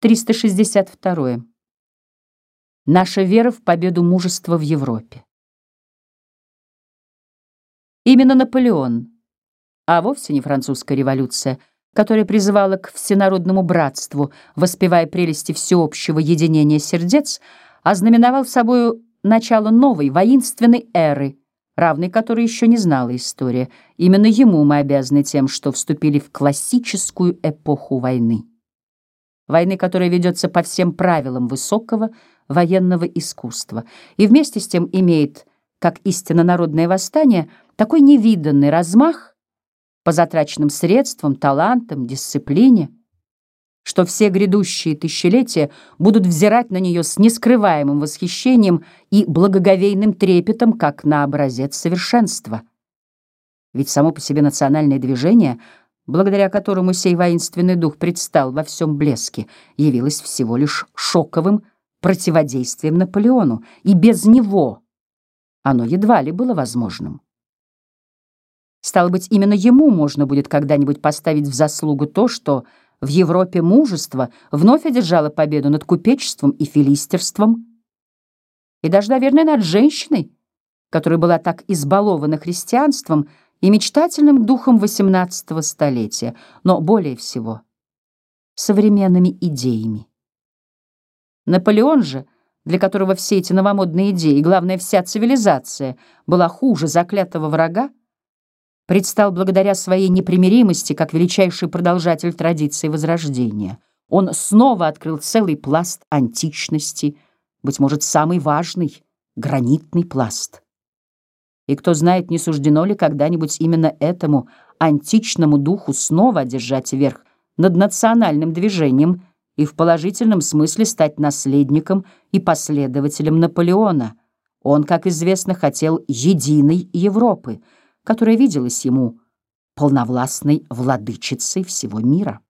362. Наша вера в победу мужества в Европе. Именно Наполеон, а вовсе не французская революция, которая призывала к всенародному братству, воспевая прелести всеобщего единения сердец, ознаменовал собою начало новой воинственной эры, равной которой еще не знала история. Именно ему мы обязаны тем, что вступили в классическую эпоху войны войны, которая ведется по всем правилам высокого военного искусства и вместе с тем имеет, как истинно народное восстание, такой невиданный размах по затраченным средствам, талантам, дисциплине, что все грядущие тысячелетия будут взирать на нее с нескрываемым восхищением и благоговейным трепетом, как на образец совершенства. Ведь само по себе национальное движение — благодаря которому сей воинственный дух предстал во всем блеске, явилось всего лишь шоковым противодействием Наполеону, и без него оно едва ли было возможным. Стало быть, именно ему можно будет когда-нибудь поставить в заслугу то, что в Европе мужество вновь одержало победу над купечеством и филистерством, и даже, наверное, над женщиной, которая была так избалована христианством, и мечтательным духом XVIII столетия, но более всего современными идеями. Наполеон же, для которого все эти новомодные идеи, главное, вся цивилизация, была хуже заклятого врага, предстал благодаря своей непримиримости как величайший продолжатель традиции Возрождения. Он снова открыл целый пласт античности, быть может, самый важный, гранитный пласт. И кто знает, не суждено ли когда-нибудь именно этому античному духу снова одержать верх над национальным движением и в положительном смысле стать наследником и последователем Наполеона. Он, как известно, хотел единой Европы, которая виделась ему полновластной владычицей всего мира.